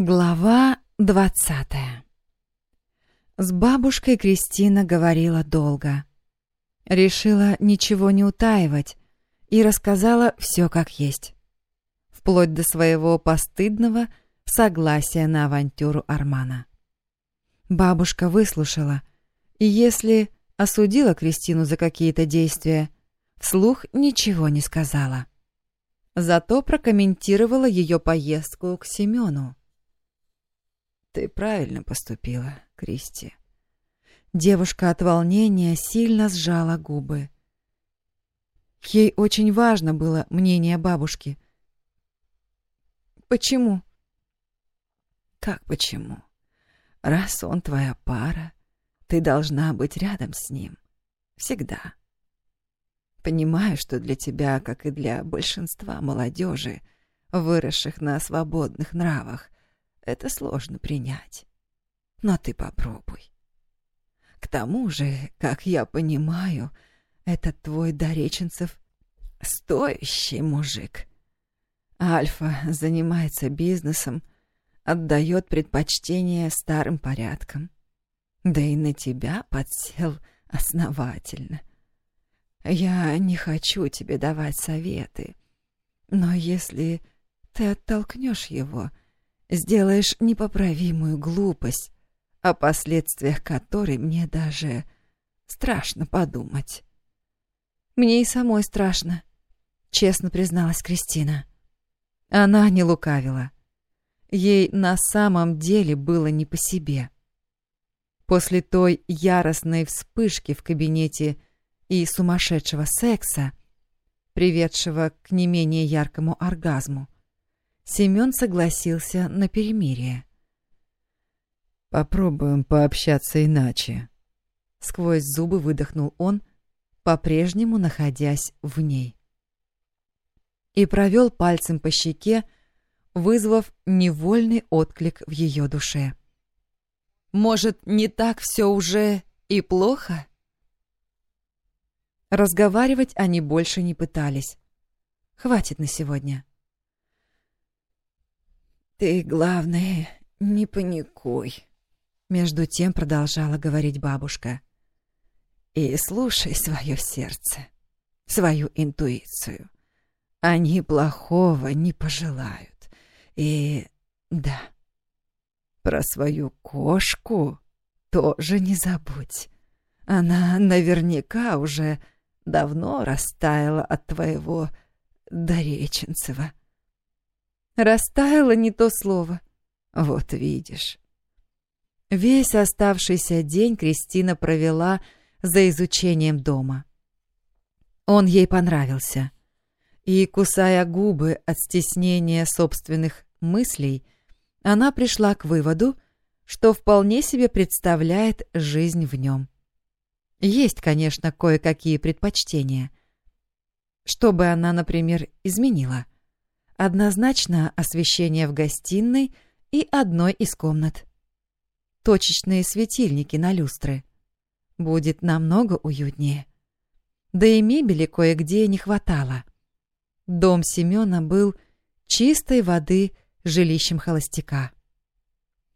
Глава двадцатая С бабушкой Кристина говорила долго. Решила ничего не утаивать и рассказала все как есть. Вплоть до своего постыдного согласия на авантюру Армана. Бабушка выслушала, и если осудила Кристину за какие-то действия, вслух ничего не сказала. Зато прокомментировала ее поездку к Семену. Ты правильно поступила, Кристи. Девушка от волнения сильно сжала губы. Ей очень важно было мнение бабушки. Почему? Как почему? Раз он твоя пара, ты должна быть рядом с ним. Всегда. Понимаю, что для тебя, как и для большинства молодежи, выросших на свободных нравах, это сложно принять. Но ты попробуй. К тому же, как я понимаю, этот твой Дореченцев стоящий мужик. Альфа занимается бизнесом, отдает предпочтение старым порядкам. Да и на тебя подсел основательно. Я не хочу тебе давать советы, но если ты оттолкнешь его, сделаешь непоправимую глупость, о последствиях которой мне даже страшно подумать. Мне и самой страшно, честно призналась Кристина. Она не лукавила. Ей на самом деле было не по себе. После той яростной вспышки в кабинете и сумасшедшего секса, приведшего к не менее яркому оргазму, Семён согласился на перемирие. «Попробуем пообщаться иначе», — сквозь зубы выдохнул он, по-прежнему находясь в ней. И провел пальцем по щеке, вызвав невольный отклик в ее душе. «Может, не так все уже и плохо?» Разговаривать они больше не пытались. Хватит на сегодня. «Ты, главное, не паникуй», — между тем продолжала говорить бабушка. «И слушай свое сердце, свою интуицию. Они плохого не пожелают. И да, про свою кошку тоже не забудь. Она наверняка уже давно растаяла от твоего Дореченцева. Растаяло не то слово. Вот видишь. Весь оставшийся день Кристина провела за изучением дома. Он ей понравился. И, кусая губы от стеснения собственных мыслей, она пришла к выводу, что вполне себе представляет жизнь в нем. Есть, конечно, кое-какие предпочтения. Что бы она, например, изменила — Однозначно освещение в гостиной и одной из комнат. Точечные светильники на люстры. Будет намного уютнее. Да и мебели кое-где не хватало. Дом Семёна был чистой воды жилищем холостяка.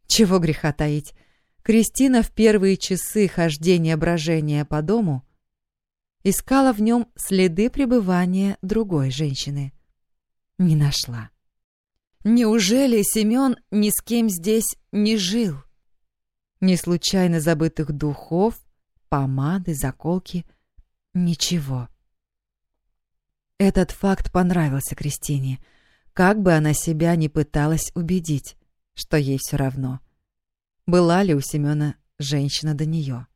Чего греха таить, Кристина в первые часы хождения брожения по дому искала в нем следы пребывания другой женщины — не нашла. Неужели Семен ни с кем здесь не жил? Ни случайно забытых духов, помады, заколки, ничего. Этот факт понравился Кристине, как бы она себя ни пыталась убедить, что ей все равно. Была ли у Семена женщина до нее?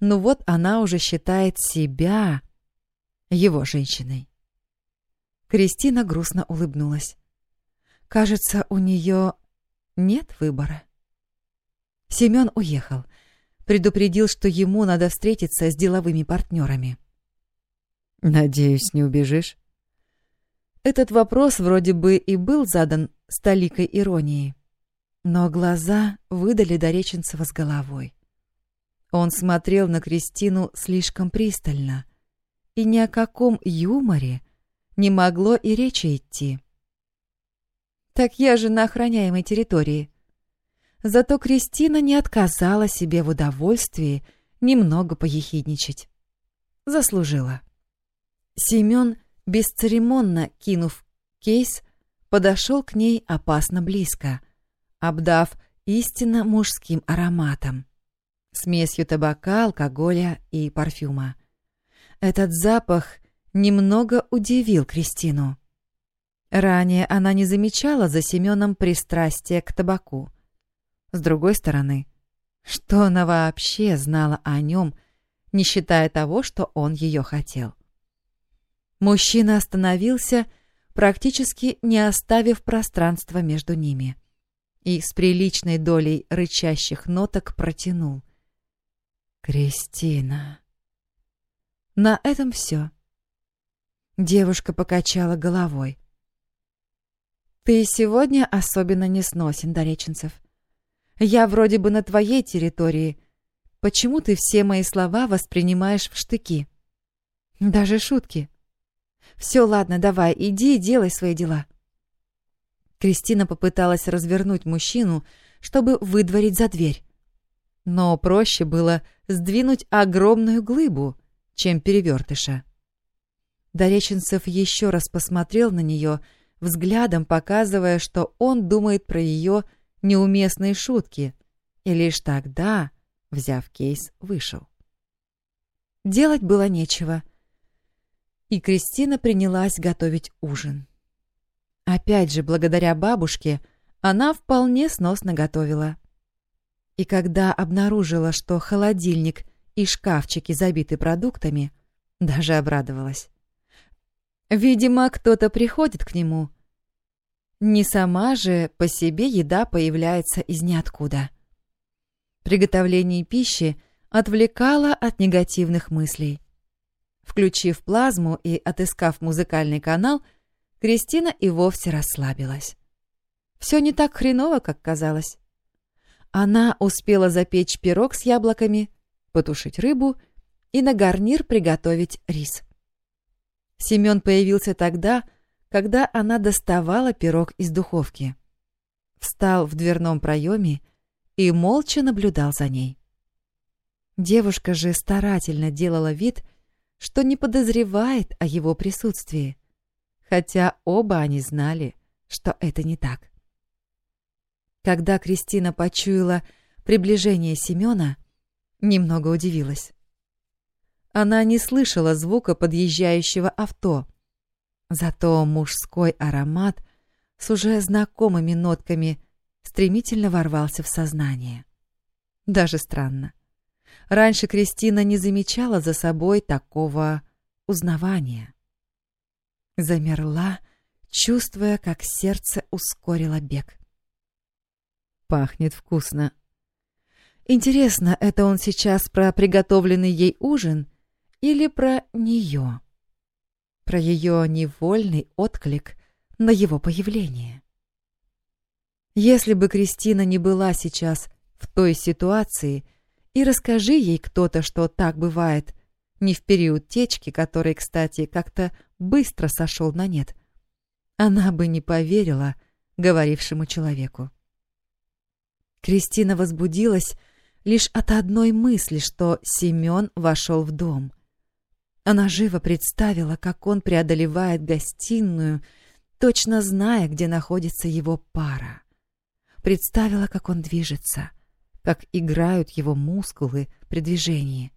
Ну вот она уже считает себя его женщиной. Кристина грустно улыбнулась. Кажется, у нее нет выбора. Семен уехал. Предупредил, что ему надо встретиться с деловыми партнерами. «Надеюсь, не убежишь?» Этот вопрос вроде бы и был задан с толикой иронии, но глаза выдали Дореченцева с головой. Он смотрел на Кристину слишком пристально, и ни о каком юморе не могло и речи идти. Так я же на охраняемой территории. Зато Кристина не отказала себе в удовольствии немного поехидничать. Заслужила. Семен, бесцеремонно кинув кейс, подошел к ней опасно близко, обдав истинно мужским ароматом, смесью табака, алкоголя и парфюма. Этот запах немного удивил Кристину. Ранее она не замечала за Семеном пристрастия к табаку. С другой стороны, что она вообще знала о нем, не считая того, что он ее хотел? Мужчина остановился, практически не оставив пространства между ними, и с приличной долей рычащих ноток протянул. «Кристина». На этом все. Девушка покачала головой. «Ты сегодня особенно не сносен, Дореченцев. Я вроде бы на твоей территории. Почему ты все мои слова воспринимаешь в штыки? Даже шутки. Все, ладно, давай, иди и делай свои дела». Кристина попыталась развернуть мужчину, чтобы выдворить за дверь. Но проще было сдвинуть огромную глыбу, чем перевертыша. Дореченцев еще раз посмотрел на нее, взглядом показывая, что он думает про ее неуместные шутки, и лишь тогда, взяв кейс, вышел. Делать было нечего, и Кристина принялась готовить ужин. Опять же, благодаря бабушке, она вполне сносно готовила. И когда обнаружила, что холодильник и шкафчики забиты продуктами, даже обрадовалась. Видимо, кто-то приходит к нему. Не сама же по себе еда появляется из ниоткуда. Приготовление пищи отвлекало от негативных мыслей. Включив плазму и отыскав музыкальный канал, Кристина и вовсе расслабилась. Все не так хреново, как казалось. Она успела запечь пирог с яблоками, потушить рыбу и на гарнир приготовить рис. Семен появился тогда, когда она доставала пирог из духовки. Встал в дверном проеме и молча наблюдал за ней. Девушка же старательно делала вид, что не подозревает о его присутствии, хотя оба они знали, что это не так. Когда Кристина почуяла приближение Семена, немного удивилась. Она не слышала звука подъезжающего авто. Зато мужской аромат с уже знакомыми нотками стремительно ворвался в сознание. Даже странно. Раньше Кристина не замечала за собой такого узнавания. Замерла, чувствуя, как сердце ускорило бег. «Пахнет вкусно», Интересно, это он сейчас про приготовленный ей ужин или про нее? Про ее невольный отклик на его появление. Если бы Кристина не была сейчас в той ситуации, и расскажи ей кто-то, что так бывает, не в период течки, который, кстати, как-то быстро сошел на нет, она бы не поверила говорившему человеку. Кристина возбудилась, лишь от одной мысли, что Семен вошел в дом. Она живо представила, как он преодолевает гостиную, точно зная, где находится его пара. Представила, как он движется, как играют его мускулы при движении.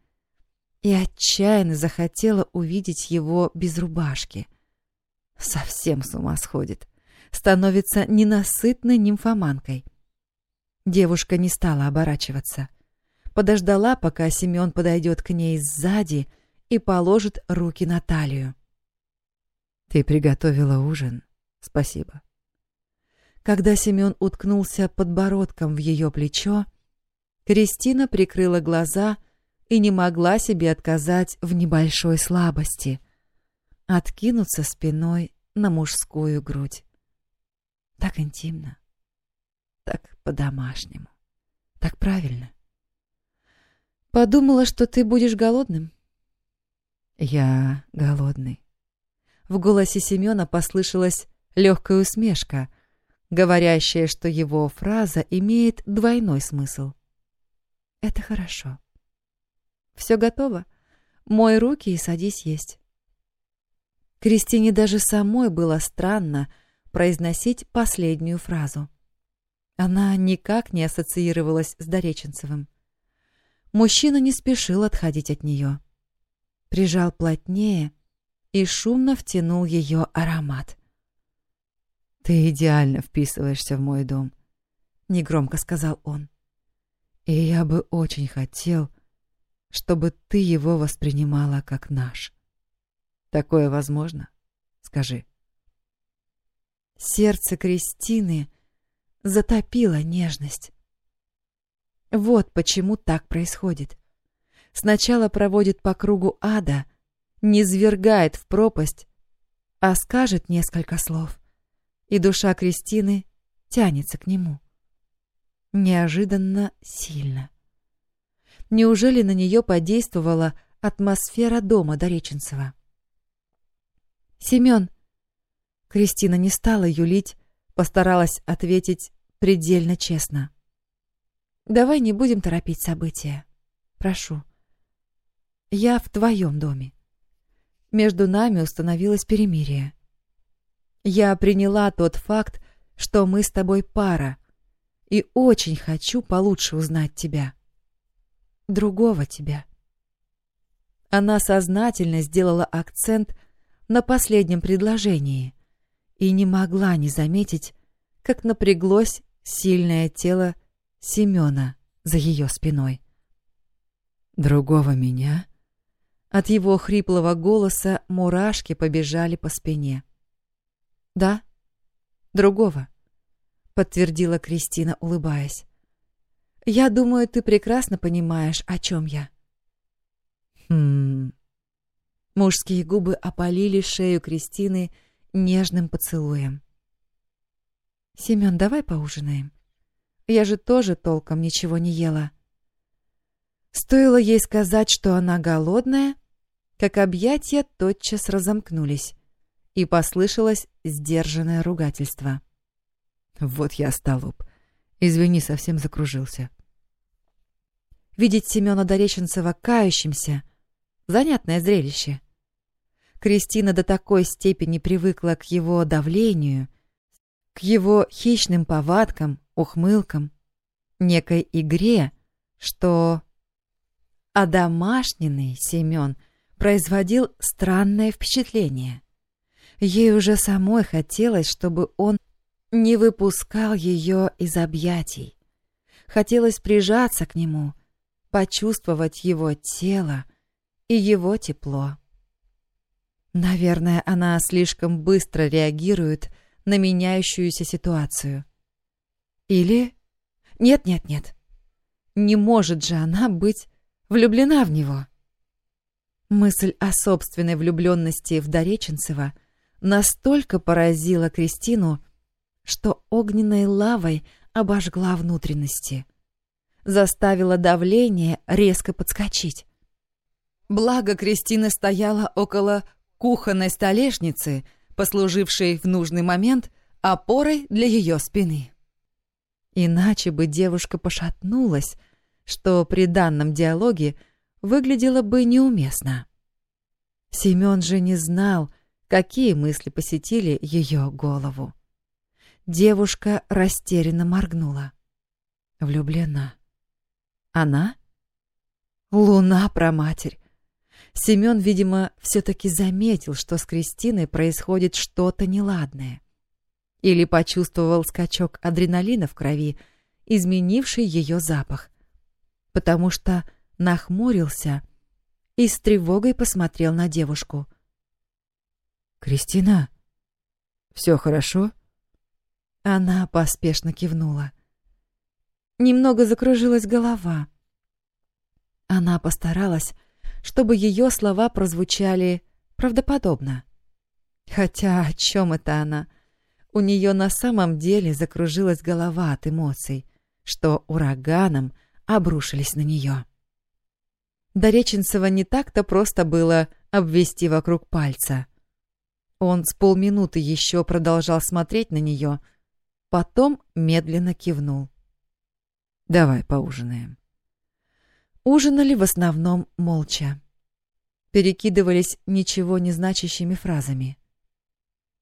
И отчаянно захотела увидеть его без рубашки. Совсем с ума сходит. Становится ненасытной нимфоманкой. Девушка не стала оборачиваться — подождала, пока Семен подойдет к ней сзади и положит руки на талию. «Ты приготовила ужин. Спасибо». Когда Семен уткнулся подбородком в ее плечо, Кристина прикрыла глаза и не могла себе отказать в небольшой слабости — откинуться спиной на мужскую грудь. Так интимно, так по-домашнему, так правильно. Подумала, что ты будешь голодным. Я голодный. В голосе Семена послышалась легкая усмешка, говорящее, что его фраза имеет двойной смысл. «Это хорошо. Все готово. Мой руки и садись есть». Кристине даже самой было странно произносить последнюю фразу. Она никак не ассоциировалась с Дореченцевым. Мужчина не спешил отходить от нее. Прижал плотнее и шумно втянул ее аромат. «Ты идеально вписываешься в мой дом», — негромко сказал он. «И я бы очень хотел, чтобы ты его воспринимала как наш. Такое возможно? Скажи». Сердце Кристины затопило нежность. Вот почему так происходит. Сначала проводит по кругу ада, не свергает в пропасть, а скажет несколько слов, и душа Кристины тянется к нему. Неожиданно сильно. Неужели на нее подействовала атмосфера дома Дореченцева? «Семен!» Кристина не стала юлить, постаралась ответить предельно честно. Давай не будем торопить события. Прошу. Я в твоем доме. Между нами установилось перемирие. Я приняла тот факт, что мы с тобой пара, и очень хочу получше узнать тебя. Другого тебя. Она сознательно сделала акцент на последнем предложении и не могла не заметить, как напряглось сильное тело Семена за ее спиной. «Другого меня?» От его хриплого голоса мурашки побежали по спине. «Да, другого», — подтвердила Кристина, улыбаясь. «Я думаю, ты прекрасно понимаешь, о чем я». «Хм...» Мужские губы опалили шею Кристины нежным поцелуем. «Семен, давай поужинаем. Я же тоже толком ничего не ела. Стоило ей сказать, что она голодная, как объятия тотчас разомкнулись, и послышалось сдержанное ругательство. «Вот я столоп. Извини, совсем закружился». Видеть Семена Дореченцева кающимся — занятное зрелище. Кристина до такой степени привыкла к его давлению, к его хищным повадкам, ухмылкам, некой игре, что одомашненный Семен производил странное впечатление. Ей уже самой хотелось, чтобы он не выпускал ее из объятий. Хотелось прижаться к нему, почувствовать его тело и его тепло. Наверное, она слишком быстро реагирует на меняющуюся ситуацию. Или... Нет-нет-нет. Не может же она быть влюблена в него. Мысль о собственной влюбленности в Дореченцева настолько поразила Кристину, что огненной лавой обожгла внутренности. Заставила давление резко подскочить. Благо Кристина стояла около кухонной столешницы, послужившей в нужный момент опорой для ее спины. Иначе бы девушка пошатнулась, что при данном диалоге выглядело бы неуместно. Семен же не знал, какие мысли посетили ее голову. Девушка растерянно моргнула. Влюблена. Она? Луна про матерь. Семен, видимо, все-таки заметил, что с Кристиной происходит что-то неладное или почувствовал скачок адреналина в крови, изменивший ее запах, потому что нахмурился и с тревогой посмотрел на девушку. «Кристина, все хорошо?» Она поспешно кивнула. Немного закружилась голова. Она постаралась, чтобы ее слова прозвучали правдоподобно. Хотя о чем это она? — у нее на самом деле закружилась голова от эмоций, что ураганом обрушились на нее. До Реченцева не так-то просто было обвести вокруг пальца. Он с полминуты еще продолжал смотреть на нее, потом медленно кивнул. «Давай поужинаем». Ужинали в основном молча. Перекидывались ничего не значащими фразами.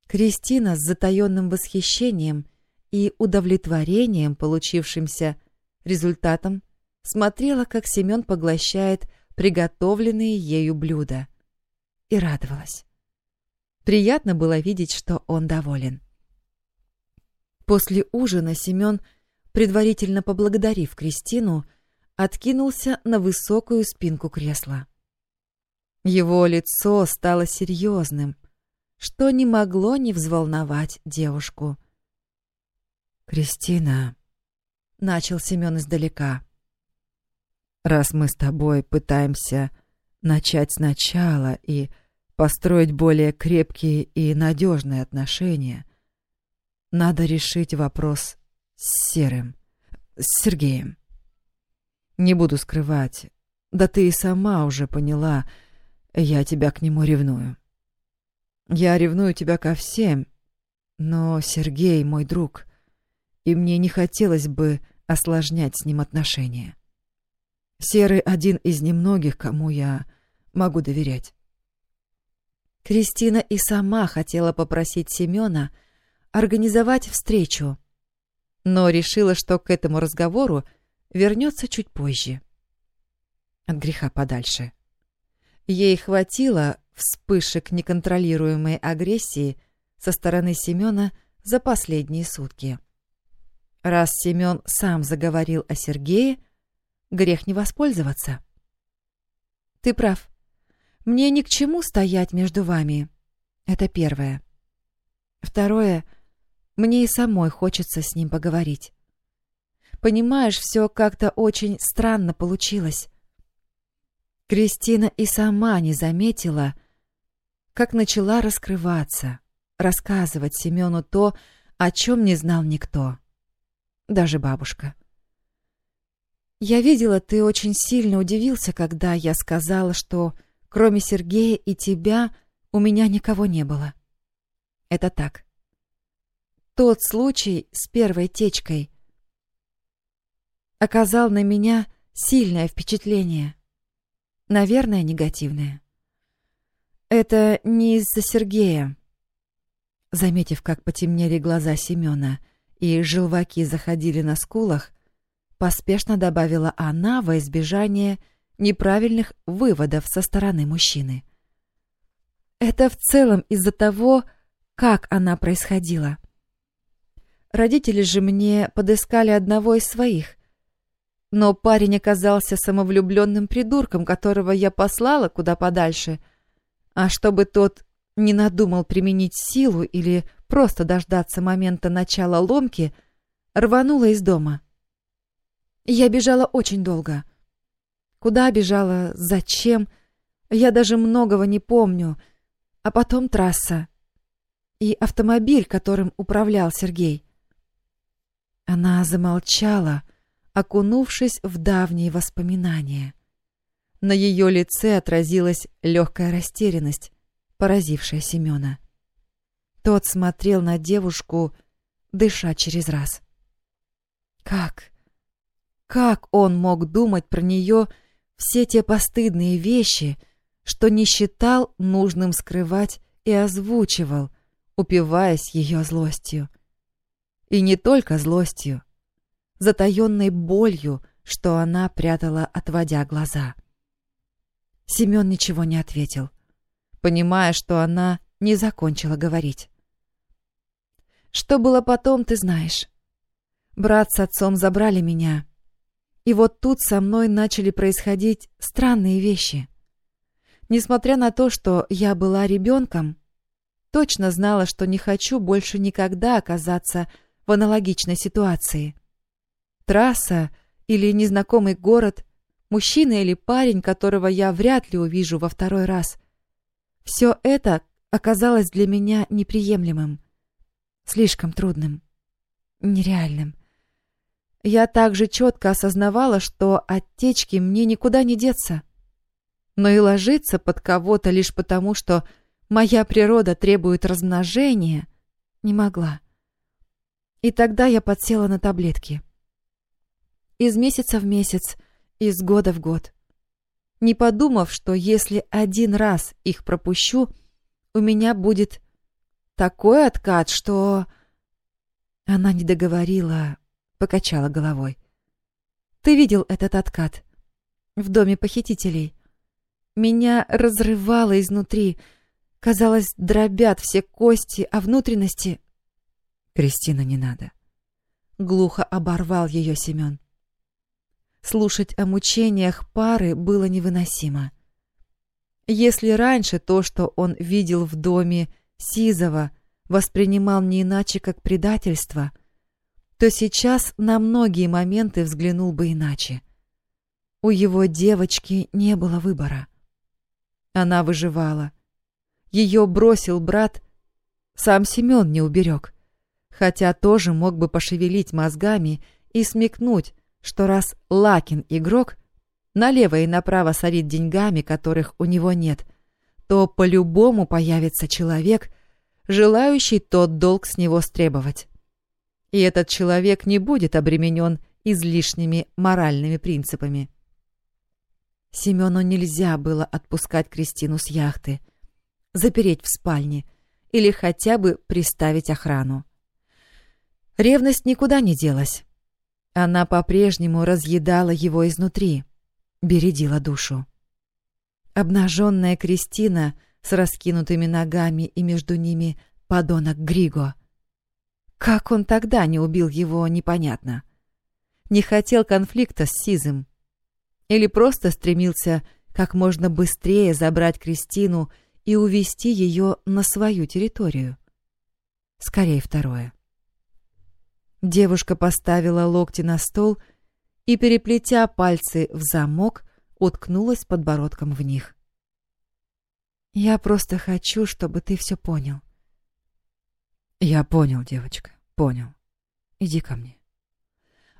Кристина с затаенным восхищением и удовлетворением, получившимся результатом, смотрела, как Семен поглощает приготовленные ею блюда, и радовалась. Приятно было видеть, что он доволен. После ужина Семен, предварительно поблагодарив Кристину, откинулся на высокую спинку кресла. Его лицо стало серьезным, что не могло не взволновать девушку. «Кристина», — начал Семен издалека, — «раз мы с тобой пытаемся начать сначала и построить более крепкие и надежные отношения, надо решить вопрос с Серым, с Сергеем. Не буду скрывать, да ты и сама уже поняла, я тебя к нему ревную. Я ревную тебя ко всем, но Сергей мой друг, и мне не хотелось бы осложнять с ним отношения. Серый один из немногих, кому я могу доверять. Кристина и сама хотела попросить Семена организовать встречу, но решила, что к этому разговору вернется чуть позже. От греха подальше. Ей хватило вспышек неконтролируемой агрессии со стороны Семена за последние сутки. Раз Семен сам заговорил о Сергее, грех не воспользоваться. «Ты прав», мне ни к чему стоять между вами. Это первое. Второе. Мне и самой хочется с ним поговорить. Понимаешь, все как-то очень странно получилось. Кристина и сама не заметила, как начала раскрываться, рассказывать Семену то, о чем не знал никто. Даже бабушка. Я видела, ты очень сильно удивился, когда я сказала, что Кроме Сергея и тебя у меня никого не было. Это так. Тот случай с первой течкой оказал на меня сильное впечатление. Наверное, негативное. Это не из-за Сергея. Заметив, как потемнели глаза Семена и желваки заходили на скулах, поспешно добавила она во избежание неправильных выводов со стороны мужчины. Это в целом из-за того, как она происходила. Родители же мне подыскали одного из своих. Но парень оказался самовлюбленным придурком, которого я послала куда подальше. А чтобы тот не надумал применить силу или просто дождаться момента начала ломки, рванула из дома. Я бежала очень долго — Куда бежала, зачем, я даже многого не помню. А потом трасса. И автомобиль, которым управлял Сергей. Она замолчала, окунувшись в давние воспоминания. На ее лице отразилась легкая растерянность, поразившая Семена. Тот смотрел на девушку, дыша через раз. Как? Как он мог думать про нее, все те постыдные вещи, что не считал нужным скрывать и озвучивал, упиваясь ее злостью. И не только злостью, затаенной болью, что она прятала, отводя глаза. Семен ничего не ответил, понимая, что она не закончила говорить. «Что было потом, ты знаешь. Брат с отцом забрали меня, и вот тут со мной начали происходить странные вещи. Несмотря на то, что я была ребенком, точно знала, что не хочу больше никогда оказаться в аналогичной ситуации. Трасса или незнакомый город, мужчина или парень, которого я вряд ли увижу во второй раз. Все это оказалось для меня неприемлемым, слишком трудным, нереальным. Я также четко осознавала, что от течки мне никуда не деться. Но и ложиться под кого-то лишь потому, что моя природа требует размножения, не могла. И тогда я подсела на таблетки. Из месяца в месяц, из года в год. Не подумав, что если один раз их пропущу, у меня будет такой откат, что... Она не договорила, покачала головой. Ты видел этот откат? В доме похитителей. Меня разрывало изнутри. Казалось, дробят все кости, а внутренности... Кристина, не надо. Глухо оборвал ее Семен. Слушать о мучениях пары было невыносимо. Если раньше то, что он видел в доме Сизова, воспринимал не иначе, как предательство, то сейчас на многие моменты взглянул бы иначе. У его девочки не было выбора. Она выживала. Ее бросил брат, сам Семен не уберег, хотя тоже мог бы пошевелить мозгами и смекнуть, что раз Лакин игрок, налево и направо сорит деньгами, которых у него нет, то по-любому появится человек, желающий тот долг с него стребовать. И этот человек не будет обременен излишними моральными принципами. Семену нельзя было отпускать Кристину с яхты, запереть в спальне или хотя бы приставить охрану. Ревность никуда не делась. Она по-прежнему разъедала его изнутри, бередила душу. Обнаженная Кристина с раскинутыми ногами и между ними подонок Григо. Как он тогда не убил его, непонятно. Не хотел конфликта с Сизым. Или просто стремился как можно быстрее забрать Кристину и увести ее на свою территорию. Скорее второе. Девушка поставила локти на стол и, переплетя пальцы в замок, уткнулась подбородком в них. «Я просто хочу, чтобы ты все понял». «Я понял, девочка, понял. Иди ко мне».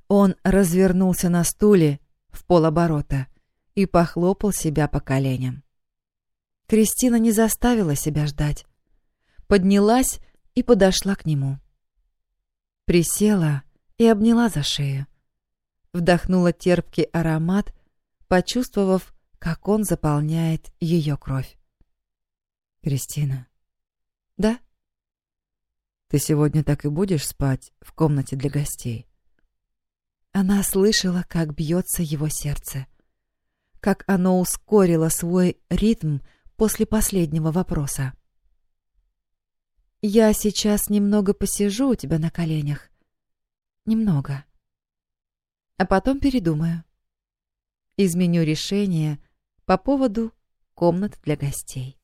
Он развернулся на стуле в полоборота и похлопал себя по коленям. Кристина не заставила себя ждать. Поднялась и подошла к нему. Присела и обняла за шею. Вдохнула терпкий аромат, почувствовав, как он заполняет ее кровь. «Кристина». «Да?» «Ты сегодня так и будешь спать в комнате для гостей?» Она слышала, как бьется его сердце, как оно ускорило свой ритм после последнего вопроса. Я сейчас немного посижу у тебя на коленях. Немного. А потом передумаю. Изменю решение по поводу комнат для гостей.